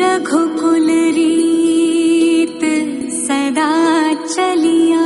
रघुकुल रीत सदा चलिया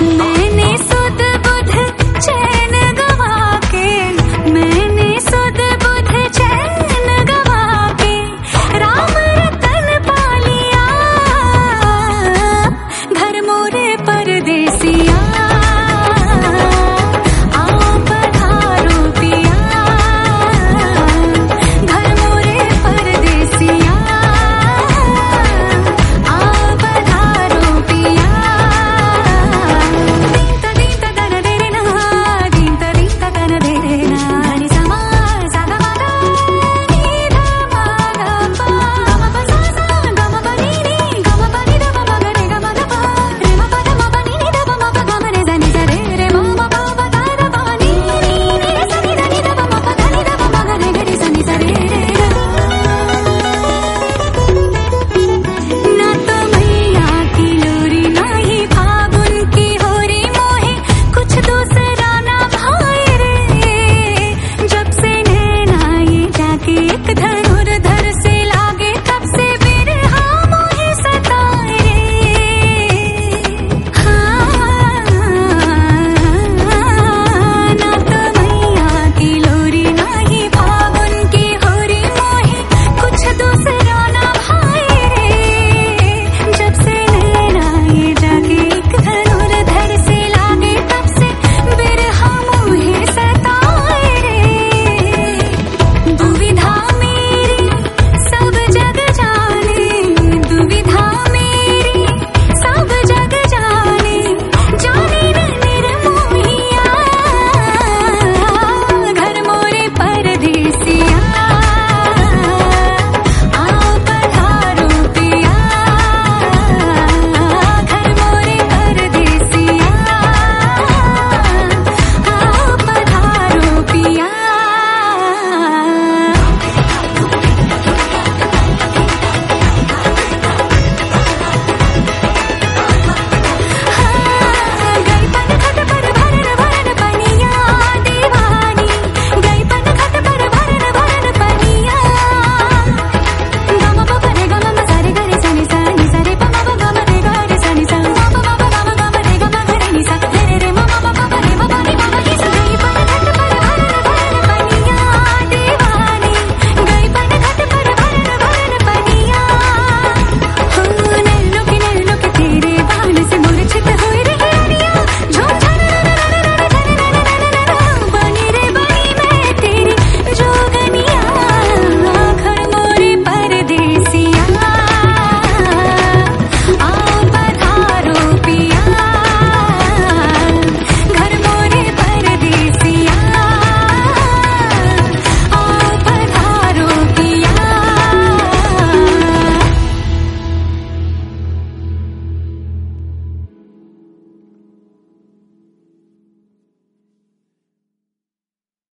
Oh.